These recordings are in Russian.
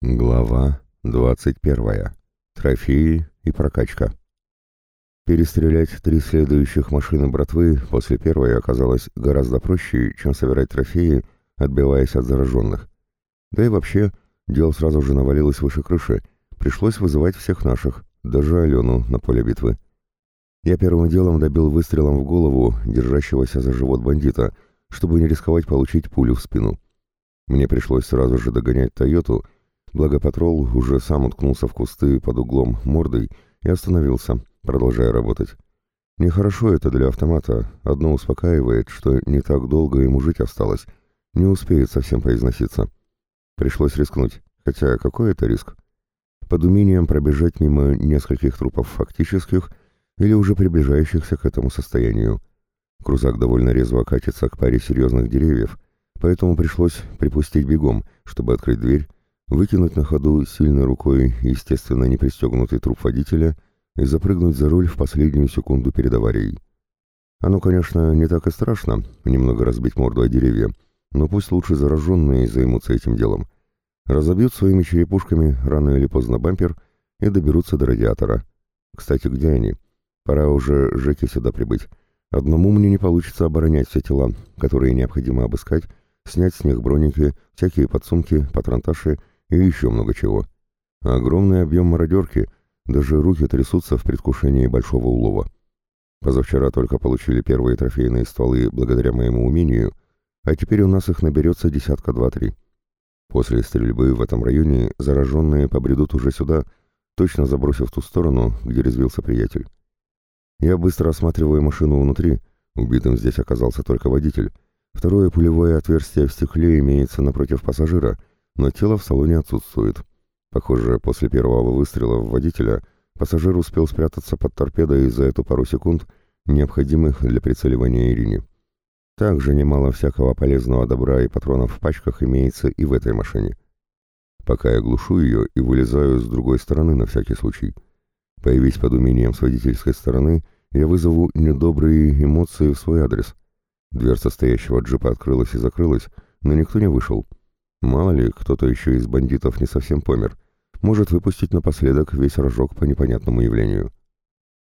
Глава 21. Трофеи и прокачка. Перестрелять три следующих машины братвы после первой оказалось гораздо проще, чем собирать трофеи, отбиваясь от зараженных. Да и вообще, дело сразу же навалилось выше крыши, пришлось вызывать всех наших, даже Алену на поле битвы. Я первым делом добил выстрелом в голову держащегося за живот бандита, чтобы не рисковать получить пулю в спину. Мне пришлось сразу же догонять «Тойоту», Благо патрол уже сам уткнулся в кусты под углом мордой и остановился, продолжая работать. Нехорошо это для автомата, одно успокаивает, что не так долго ему жить осталось, не успеет совсем поизноситься. Пришлось рискнуть, хотя какой это риск? Под умением пробежать мимо нескольких трупов фактических или уже приближающихся к этому состоянию. Крузак довольно резво катится к паре серьезных деревьев, поэтому пришлось припустить бегом, чтобы открыть дверь выкинуть на ходу сильной рукой, естественно, не пристегнутый труп водителя и запрыгнуть за руль в последнюю секунду перед аварией. Оно, конечно, не так и страшно, немного разбить морду о деревья, но пусть лучше зараженные займутся этим делом. Разобьют своими черепушками рано или поздно бампер и доберутся до радиатора. Кстати, где они? Пора уже Жеке сюда прибыть. Одному мне не получится оборонять все тела, которые необходимо обыскать, снять с них броники, всякие подсумки, патронташи и еще много чего. Огромный объем мародерки, даже руки трясутся в предвкушении большого улова. Позавчера только получили первые трофейные стволы благодаря моему умению, а теперь у нас их наберется десятка два-три. После стрельбы в этом районе зараженные побредут уже сюда, точно забросив ту сторону, где резвился приятель. Я быстро осматриваю машину внутри, убитым здесь оказался только водитель. Второе пулевое отверстие в стекле имеется напротив пассажира, но тело в салоне отсутствует. Похоже, после первого выстрела в водителя пассажир успел спрятаться под торпедой за эту пару секунд, необходимых для прицеливания Ирине. Также немало всякого полезного добра и патронов в пачках имеется и в этой машине. Пока я глушу ее и вылезаю с другой стороны на всякий случай. Появись под умением с водительской стороны, я вызову недобрые эмоции в свой адрес. Дверца стоящего джипа открылась и закрылась, но никто не вышел. Мало ли, кто-то еще из бандитов не совсем помер. Может выпустить напоследок весь рожок по непонятному явлению.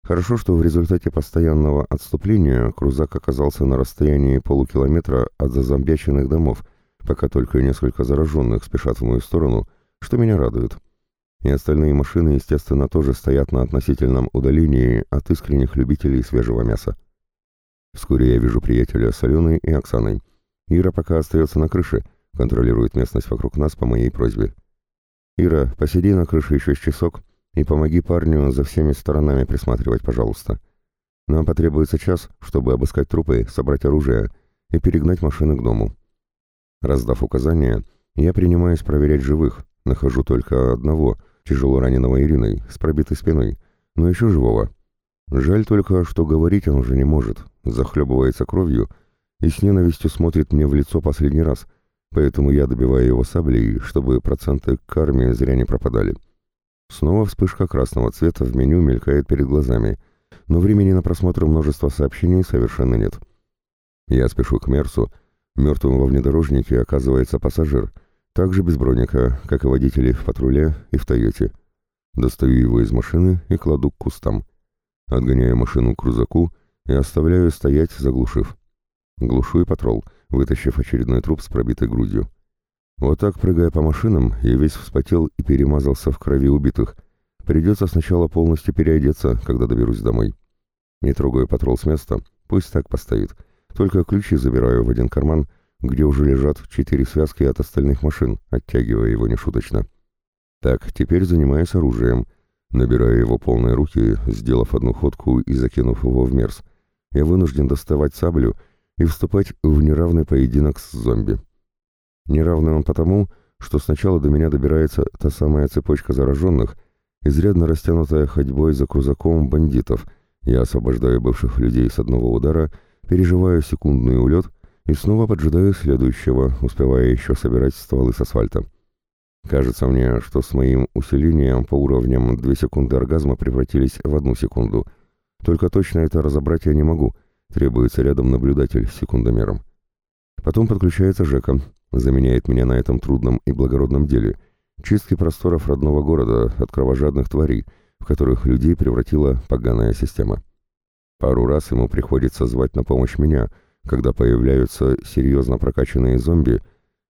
Хорошо, что в результате постоянного отступления крузак оказался на расстоянии полукилометра от зазомбяченных домов, пока только несколько зараженных спешат в мою сторону, что меня радует. И остальные машины, естественно, тоже стоят на относительном удалении от искренних любителей свежего мяса. Вскоре я вижу приятеля с Аленой и Оксаной. Ира пока остается на крыше — контролирует местность вокруг нас по моей просьбе. «Ира, посиди на крыше еще с часок и помоги парню за всеми сторонами присматривать, пожалуйста. Нам потребуется час, чтобы обыскать трупы, собрать оружие и перегнать машины к дому». Раздав указания, я принимаюсь проверять живых, нахожу только одного, тяжело раненого Ириной, с пробитой спиной, но еще живого. Жаль только, что говорить он уже не может, захлебывается кровью и с ненавистью смотрит мне в лицо последний раз, поэтому я добиваю его саблей, чтобы проценты карме зря не пропадали. Снова вспышка красного цвета в меню мелькает перед глазами, но времени на просмотр множества сообщений совершенно нет. Я спешу к Мерсу, мертвым во внедорожнике оказывается пассажир, также без броника, как и водители в патруле и в Тойоте. Достаю его из машины и кладу к кустам. Отгоняю машину к крузаку и оставляю стоять, заглушив. Глушу и патрол, вытащив очередной труп с пробитой грудью. Вот так, прыгая по машинам, я весь вспотел и перемазался в крови убитых. Придется сначала полностью переодеться, когда доберусь домой. Не трогаю патрол с места, пусть так постоит. Только ключи забираю в один карман, где уже лежат четыре связки от остальных машин, оттягивая его нешуточно. Так, теперь занимаюсь оружием. Набираю его полные руки, сделав одну ходку и закинув его в мерз. Я вынужден доставать саблю и вступать в неравный поединок с зомби. Неравный он потому, что сначала до меня добирается та самая цепочка зараженных, изрядно растянутая ходьбой за крузаком бандитов. Я освобождаю бывших людей с одного удара, переживаю секундный улет и снова поджидаю следующего, успевая еще собирать стволы с асфальта. Кажется мне, что с моим усилением по уровням две секунды оргазма превратились в одну секунду. Только точно это разобрать я не могу — Требуется рядом наблюдатель с секундомером. Потом подключается Жека, заменяет меня на этом трудном и благородном деле. чистки просторов родного города от кровожадных тварей, в которых людей превратила поганая система. Пару раз ему приходится звать на помощь меня, когда появляются серьезно прокачанные зомби,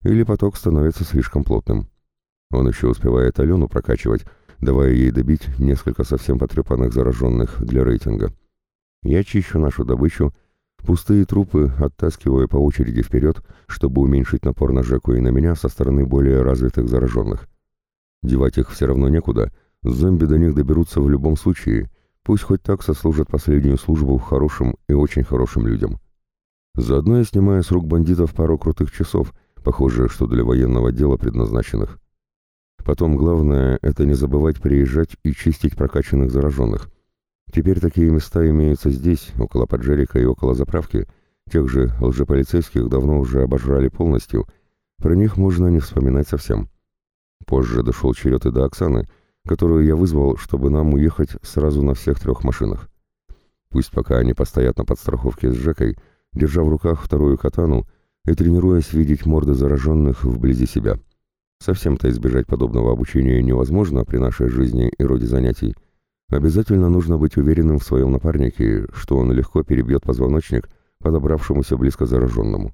или поток становится слишком плотным. Он еще успевает Алену прокачивать, давая ей добить несколько совсем потрепанных зараженных для рейтинга. Я чищу нашу добычу, пустые трупы оттаскиваю по очереди вперед, чтобы уменьшить напор на Жеку и на меня со стороны более развитых зараженных. Девать их все равно некуда, зомби до них доберутся в любом случае, пусть хоть так сослужат последнюю службу хорошим и очень хорошим людям. Заодно я снимаю с рук бандитов пару крутых часов, похоже, что для военного дела предназначенных. Потом главное — это не забывать приезжать и чистить прокачанных зараженных. Теперь такие места имеются здесь, около поджерика и около заправки. Тех же лжеполицейских давно уже обожрали полностью. Про них можно не вспоминать совсем. Позже дошел черед и до Оксаны, которую я вызвал, чтобы нам уехать сразу на всех трех машинах. Пусть пока они постоят на подстраховке с Жекой, держа в руках вторую катану и тренируясь видеть морды зараженных вблизи себя. Совсем-то избежать подобного обучения невозможно при нашей жизни и роде занятий. Обязательно нужно быть уверенным в своем напарнике, что он легко перебьет позвоночник подобравшемуся близко зараженному.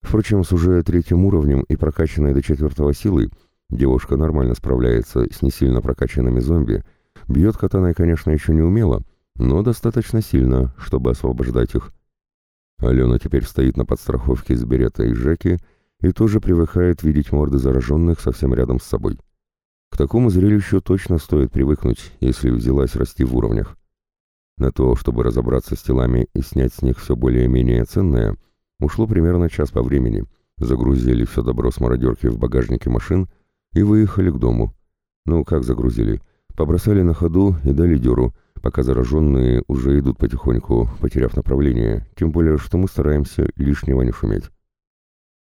Впрочем, с уже третьим уровнем и прокачанной до четвертого силы девушка нормально справляется с не сильно прокачанными зомби, бьет катаной, конечно, еще не умело, но достаточно сильно, чтобы освобождать их. Алена теперь стоит на подстраховке с Берета и Жеки и тоже привыкает видеть морды зараженных совсем рядом с собой. К такому зрелищу точно стоит привыкнуть, если взялась расти в уровнях. На то, чтобы разобраться с телами и снять с них все более-менее ценное, ушло примерно час по времени. Загрузили все добро с мародерки в багажнике машин и выехали к дому. Ну, как загрузили? Побросали на ходу и дали дёру, пока зараженные уже идут потихоньку, потеряв направление, тем более, что мы стараемся лишнего не шуметь.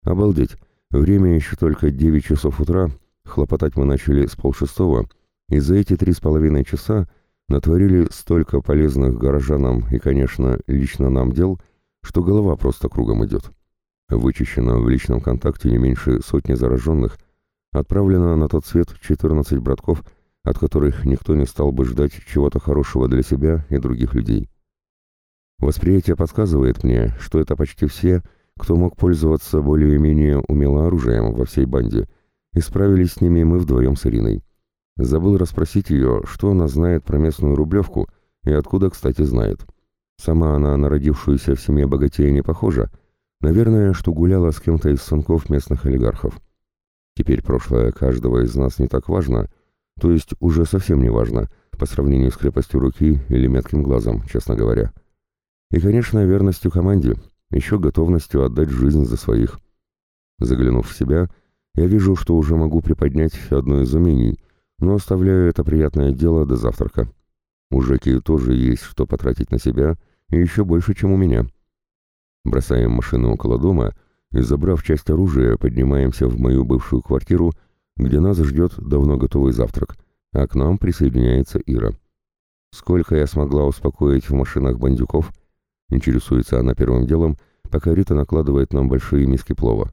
Обалдеть, время еще только 9 часов утра, хлопотать мы начали с полшестого, и за эти три с половиной часа натворили столько полезных горожанам и, конечно, лично нам дел, что голова просто кругом идет. Вычищено в личном контакте не меньше сотни зараженных, отправлено на тот свет 14 братков, от которых никто не стал бы ждать чего-то хорошего для себя и других людей. Восприятие подсказывает мне, что это почти все – кто мог пользоваться более-менее умело оружием во всей банде, и справились с ними мы вдвоем с Ириной. Забыл расспросить ее, что она знает про местную рублевку и откуда, кстати, знает. Сама она на родившуюся в семье богатея не похожа, наверное, что гуляла с кем-то из сынков местных олигархов. Теперь прошлое каждого из нас не так важно, то есть уже совсем не важно, по сравнению с крепостью руки или метким глазом, честно говоря. И, конечно, верностью команде, еще готовностью отдать жизнь за своих. Заглянув в себя, я вижу, что уже могу приподнять одно из умений, но оставляю это приятное дело до завтрака. У Жеки тоже есть что потратить на себя, и еще больше, чем у меня. Бросаем машину около дома и, забрав часть оружия, поднимаемся в мою бывшую квартиру, где нас ждет давно готовый завтрак, а к нам присоединяется Ира. Сколько я смогла успокоить в машинах бандюков — Интересуется она первым делом, пока Рита накладывает нам большие миски плова.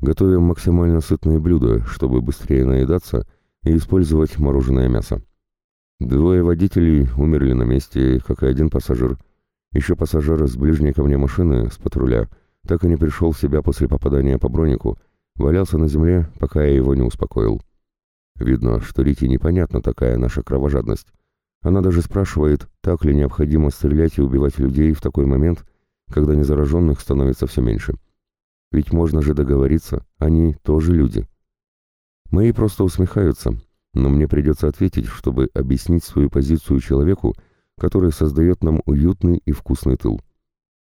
Готовим максимально сытные блюда, чтобы быстрее наедаться и использовать мороженое мясо. Двое водителей умерли на месте, как и один пассажир. Еще пассажир с ближней ко мне машины, с патруля, так и не пришел в себя после попадания по бронику, валялся на земле, пока я его не успокоил. Видно, что Рите непонятна такая наша кровожадность. Она даже спрашивает, так ли необходимо стрелять и убивать людей в такой момент, когда незараженных становится все меньше. Ведь можно же договориться, они тоже люди. Мои просто усмехаются, но мне придется ответить, чтобы объяснить свою позицию человеку, который создает нам уютный и вкусный тыл.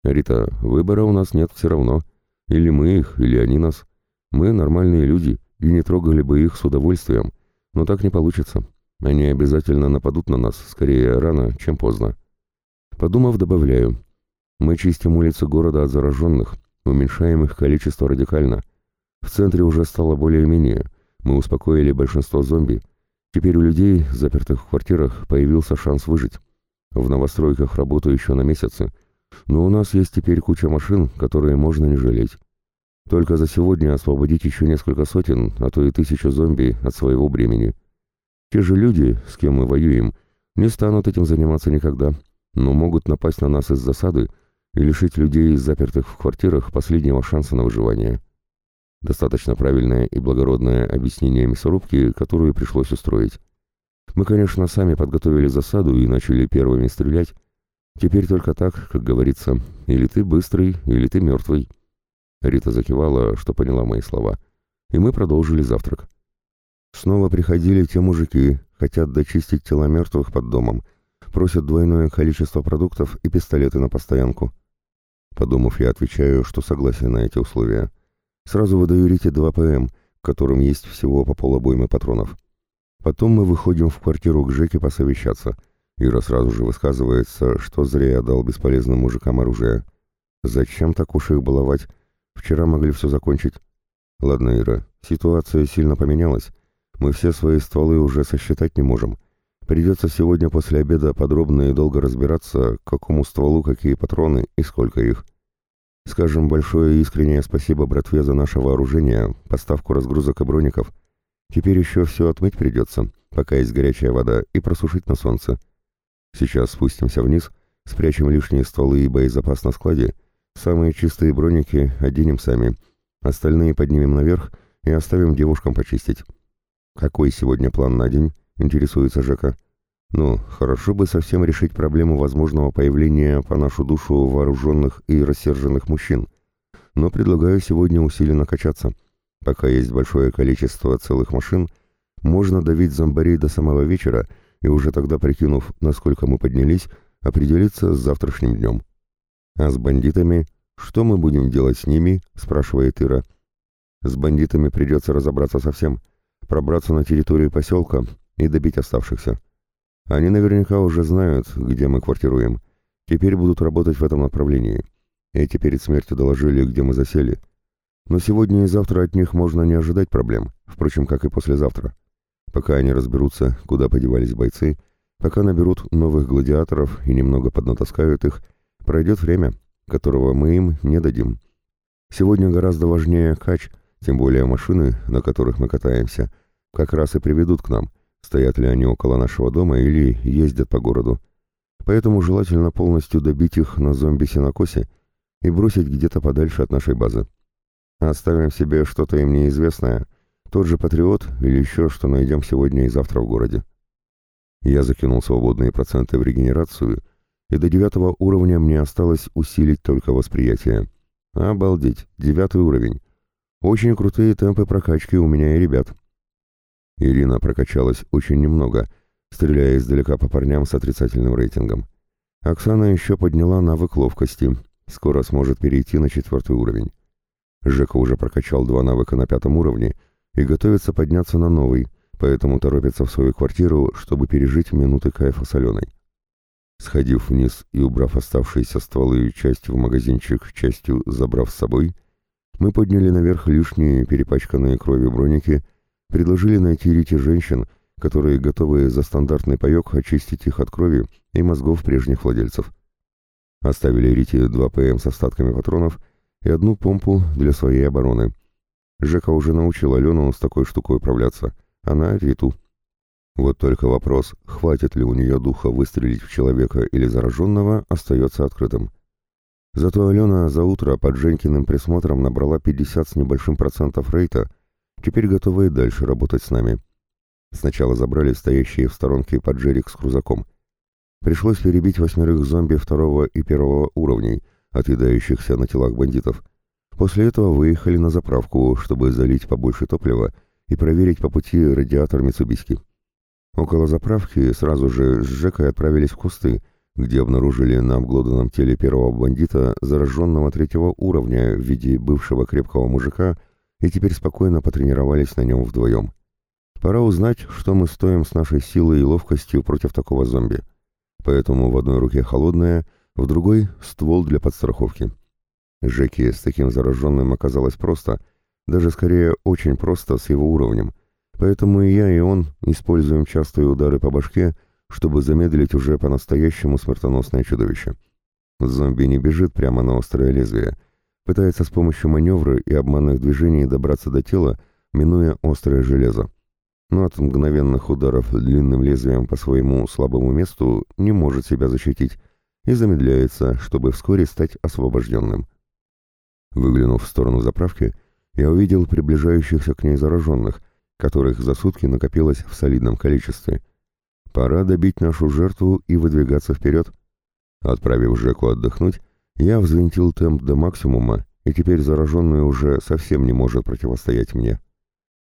Рита, выбора у нас нет все равно. Или мы их, или они нас. Мы нормальные люди, и не трогали бы их с удовольствием, но так не получится. Они обязательно нападут на нас, скорее рано, чем поздно. Подумав, добавляю. Мы чистим улицы города от зараженных, уменьшаем их количество радикально. В центре уже стало более-менее. Мы успокоили большинство зомби. Теперь у людей, запертых в квартирах, появился шанс выжить. В новостройках работаю еще на месяцы. Но у нас есть теперь куча машин, которые можно не жалеть. Только за сегодня освободить еще несколько сотен, а то и тысячу зомби от своего бремени. Те же люди, с кем мы воюем, не станут этим заниматься никогда, но могут напасть на нас из засады и лишить людей, запертых в квартирах, последнего шанса на выживание. Достаточно правильное и благородное объяснение мясорубки, которую пришлось устроить. Мы, конечно, сами подготовили засаду и начали первыми стрелять. Теперь только так, как говорится, или ты быстрый, или ты мертвый. Рита закивала, что поняла мои слова. И мы продолжили завтрак. Снова приходили те мужики, хотят дочистить тела мертвых под домом, просят двойное количество продуктов и пистолеты на постоянку. Подумав, я отвечаю, что согласен на эти условия. Сразу выдаю Рите 2 ПМ, которым есть всего по полобоймы патронов. Потом мы выходим в квартиру к Жеке посовещаться. Ира сразу же высказывается, что зря я дал бесполезным мужикам оружие. Зачем так уж их баловать? Вчера могли все закончить. Ладно, Ира, ситуация сильно поменялась. Мы все свои стволы уже сосчитать не можем. Придется сегодня после обеда подробно и долго разбираться, к какому стволу какие патроны и сколько их. Скажем большое искреннее спасибо братве за наше вооружение, поставку разгрузок и броников. Теперь еще все отмыть придется, пока есть горячая вода, и просушить на солнце. Сейчас спустимся вниз, спрячем лишние стволы и боезапас на складе. Самые чистые броники оденем сами, остальные поднимем наверх и оставим девушкам почистить. «Какой сегодня план на день?» — интересуется Жека. Ну, хорошо бы совсем решить проблему возможного появления по нашу душу вооруженных и рассерженных мужчин. Но предлагаю сегодня усиленно качаться. Пока есть большое количество целых машин, можно давить зомбарей до самого вечера и уже тогда, прикинув, насколько мы поднялись, определиться с завтрашним днем. А с бандитами... Что мы будем делать с ними? спрашивает Ира. С бандитами придется разобраться совсем, пробраться на территорию поселка и добить оставшихся. Они наверняка уже знают, где мы квартируем. Теперь будут работать в этом направлении. Эти перед смертью доложили, где мы засели. Но сегодня и завтра от них можно не ожидать проблем, впрочем, как и послезавтра. Пока они разберутся, куда подевались бойцы, пока наберут новых гладиаторов и немного поднатаскают их, пройдет время, которого мы им не дадим. Сегодня гораздо важнее кач, тем более машины, на которых мы катаемся, как раз и приведут к нам, стоят ли они около нашего дома или ездят по городу. Поэтому желательно полностью добить их на зомби-синокосе и бросить где-то подальше от нашей базы. Оставим себе что-то им неизвестное, тот же патриот или еще что найдем сегодня и завтра в городе. Я закинул свободные проценты в регенерацию, и до девятого уровня мне осталось усилить только восприятие. Обалдеть, девятый уровень. Очень крутые темпы прокачки у меня и ребят. Ирина прокачалась очень немного, стреляя издалека по парням с отрицательным рейтингом. Оксана еще подняла навык ловкости, скоро сможет перейти на четвертый уровень. Жека уже прокачал два навыка на пятом уровне и готовится подняться на новый, поэтому торопится в свою квартиру, чтобы пережить минуты кайфа с Аленой. Сходив вниз и убрав оставшиеся стволы частью в магазинчик, частью забрав с собой, мы подняли наверх лишние перепачканные кровью броники предложили найти Рите женщин, которые готовы за стандартный паек очистить их от крови и мозгов прежних владельцев. Оставили Рите два ПМ с остатками патронов и одну помпу для своей обороны. Жека уже научил Алену с такой штукой управляться, она — Риту. Вот только вопрос, хватит ли у нее духа выстрелить в человека или зараженного, остается открытым. Зато Алена за утро под Женькиным присмотром набрала 50 с небольшим процентов рейта теперь готовы и дальше работать с нами. Сначала забрали стоящие в сторонке поджерик с крузаком. Пришлось перебить восьмерых зомби второго и первого уровней, отъедающихся на телах бандитов. После этого выехали на заправку, чтобы залить побольше топлива и проверить по пути радиатор Митсубиски. Около заправки сразу же с Жекой отправились в кусты, где обнаружили на обглоданном теле первого бандита зараженного третьего уровня в виде бывшего крепкого мужика и теперь спокойно потренировались на нем вдвоем. Пора узнать, что мы стоим с нашей силой и ловкостью против такого зомби. Поэтому в одной руке холодная, в другой — ствол для подстраховки. Жеки с таким зараженным оказалось просто, даже скорее очень просто с его уровнем. Поэтому и я, и он используем частые удары по башке, чтобы замедлить уже по-настоящему смертоносное чудовище. Зомби не бежит прямо на острое лезвие — пытается с помощью маневра и обманных движений добраться до тела, минуя острое железо. Но от мгновенных ударов длинным лезвием по своему слабому месту не может себя защитить и замедляется, чтобы вскоре стать освобожденным. Выглянув в сторону заправки, я увидел приближающихся к ней зараженных, которых за сутки накопилось в солидном количестве. Пора добить нашу жертву и выдвигаться вперед. Отправив Жеку отдохнуть, я взвинтил темп до максимума, и теперь зараженный уже совсем не может противостоять мне.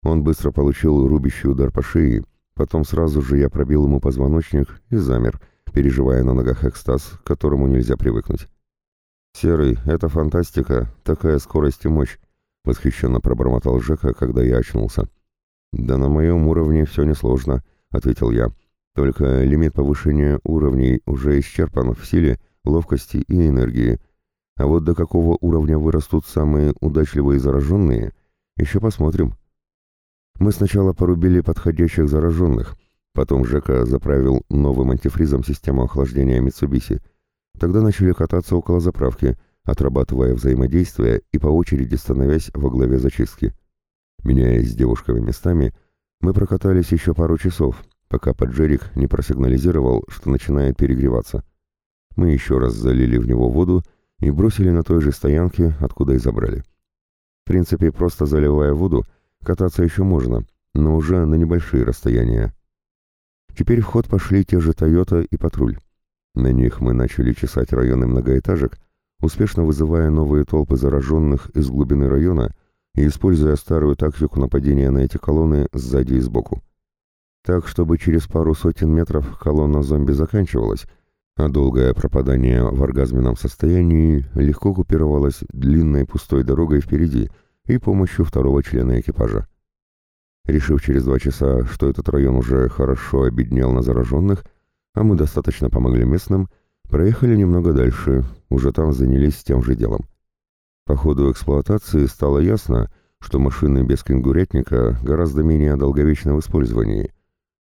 Он быстро получил рубящий удар по шее, потом сразу же я пробил ему позвоночник и замер, переживая на ногах экстаз, к которому нельзя привыкнуть. «Серый, это фантастика, такая скорость и мощь», — восхищенно пробормотал Жека, когда я очнулся. «Да на моем уровне все несложно», — ответил я. «Только лимит повышения уровней уже исчерпан в силе, ловкости и энергии. А вот до какого уровня вырастут самые удачливые зараженные, еще посмотрим». Мы сначала порубили подходящих зараженных, потом Жека заправил новым антифризом систему охлаждения Митсубиси. Тогда начали кататься около заправки, отрабатывая взаимодействие и по очереди становясь во главе зачистки. Меняясь с девушками местами, мы прокатались еще пару часов, пока поджерик не просигнализировал, что начинает перегреваться. Мы еще раз залили в него воду и бросили на той же стоянке, откуда и забрали. В принципе, просто заливая воду, кататься еще можно, но уже на небольшие расстояния. Теперь в ход пошли те же «Тойота» и «Патруль». На них мы начали чесать районы многоэтажек, успешно вызывая новые толпы зараженных из глубины района и используя старую тактику нападения на эти колонны сзади и сбоку. Так, чтобы через пару сотен метров колонна зомби заканчивалась, а долгое пропадание в оргазменном состоянии легко купировалось длинной пустой дорогой впереди и помощью второго члена экипажа. Решив через два часа, что этот район уже хорошо обеднел на зараженных, а мы достаточно помогли местным, проехали немного дальше, уже там занялись тем же делом. По ходу эксплуатации стало ясно, что машины без кенгурятника гораздо менее долговечны в использовании.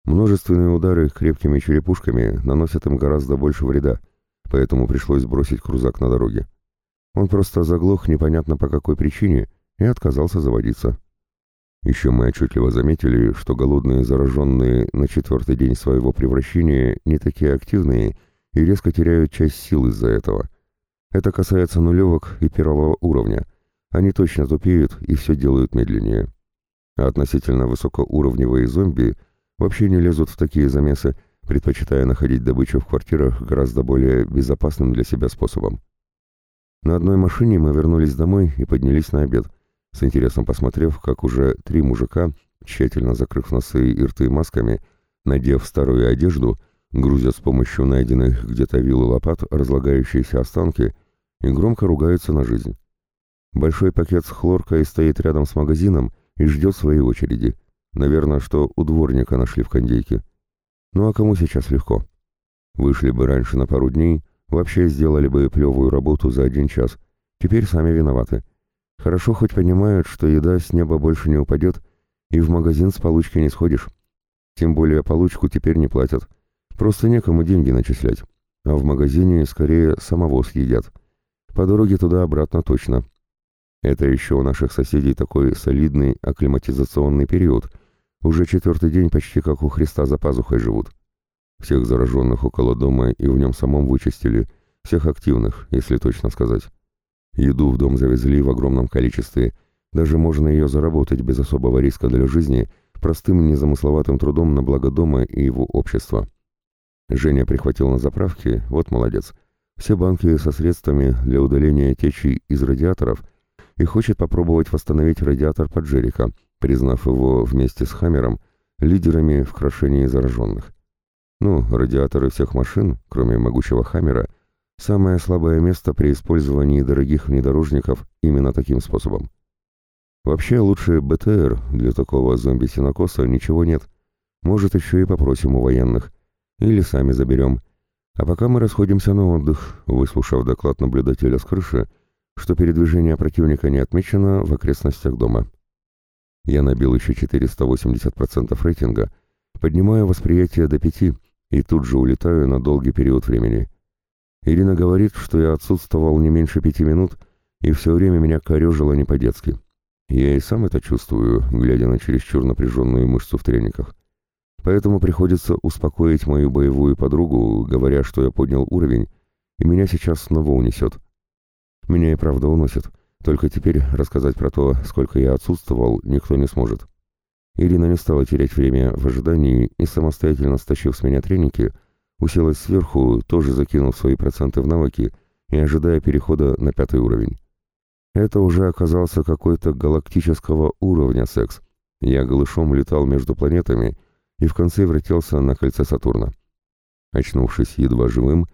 Множественные удары крепкими черепушками наносят им гораздо больше вреда, поэтому пришлось бросить крузак на дороге. Он просто заглох непонятно по какой причине и отказался заводиться. Еще мы отчетливо заметили, что голодные зараженные на четвертый день своего превращения не такие активные и резко теряют часть сил из-за этого. Это касается нулевок и первого уровня. Они точно тупеют и все делают медленнее. А относительно высокоуровневые зомби вообще не лезут в такие замесы, предпочитая находить добычу в квартирах гораздо более безопасным для себя способом. На одной машине мы вернулись домой и поднялись на обед, с интересом посмотрев, как уже три мужика, тщательно закрыв носы и рты масками, надев старую одежду, грузят с помощью найденных где-то вил и лопат разлагающиеся останки и громко ругаются на жизнь. Большой пакет с хлоркой стоит рядом с магазином и ждет своей очереди. Наверное, что у дворника нашли в кондейке. Ну а кому сейчас легко? Вышли бы раньше на пару дней, вообще сделали бы плевую работу за один час. Теперь сами виноваты. Хорошо хоть понимают, что еда с неба больше не упадет, и в магазин с получки не сходишь. Тем более получку теперь не платят. Просто некому деньги начислять. А в магазине скорее самого съедят. По дороге туда-обратно точно. Это еще у наших соседей такой солидный акклиматизационный период. Уже четвертый день почти как у Христа за пазухой живут. Всех зараженных около дома и в нем самом вычистили. Всех активных, если точно сказать. Еду в дом завезли в огромном количестве. Даже можно ее заработать без особого риска для жизни, простым незамысловатым трудом на благо дома и его общества. Женя прихватил на заправке, вот молодец, все банки со средствами для удаления течи из радиаторов и хочет попробовать восстановить радиатор Поджерика, признав его вместе с Хаммером лидерами в крошении зараженных. Ну, радиаторы всех машин, кроме могучего Хаммера, самое слабое место при использовании дорогих внедорожников именно таким способом. Вообще лучше БТР для такого зомби-синокоса ничего нет. Может, еще и попросим у военных. Или сами заберем. А пока мы расходимся на отдых, выслушав доклад наблюдателя с крыши, что передвижение противника не отмечено в окрестностях дома. Я набил еще 480% рейтинга, поднимаю восприятие до 5 и тут же улетаю на долгий период времени. Ирина говорит, что я отсутствовал не меньше пяти минут, и все время меня корежило не по-детски. Я и сам это чувствую, глядя на чересчур напряженную мышцу в трениках. Поэтому приходится успокоить мою боевую подругу, говоря, что я поднял уровень, и меня сейчас снова унесет. Меня и правда уносит, только теперь рассказать про то, сколько я отсутствовал, никто не сможет. Ирина не стала терять время в ожидании и, самостоятельно стащив с меня треники, уселась сверху, тоже закинув свои проценты в навыки и ожидая перехода на пятый уровень. Это уже оказался какой-то галактического уровня секс. Я голышом летал между планетами и в конце вертелся на кольце Сатурна. Очнувшись едва живым,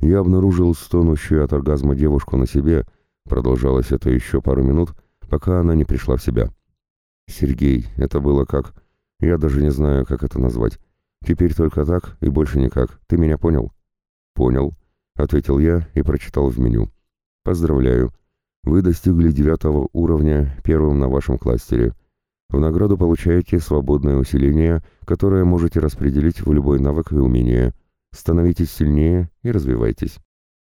я обнаружил стонущую от оргазма девушку на себе, продолжалось это еще пару минут, пока она не пришла в себя. «Сергей, это было как? Я даже не знаю, как это назвать. Теперь только так и больше никак. Ты меня понял?» «Понял», — ответил я и прочитал в меню. «Поздравляю. Вы достигли девятого уровня первым на вашем кластере. В награду получаете свободное усиление, которое можете распределить в любой навык и умение. Становитесь сильнее и развивайтесь».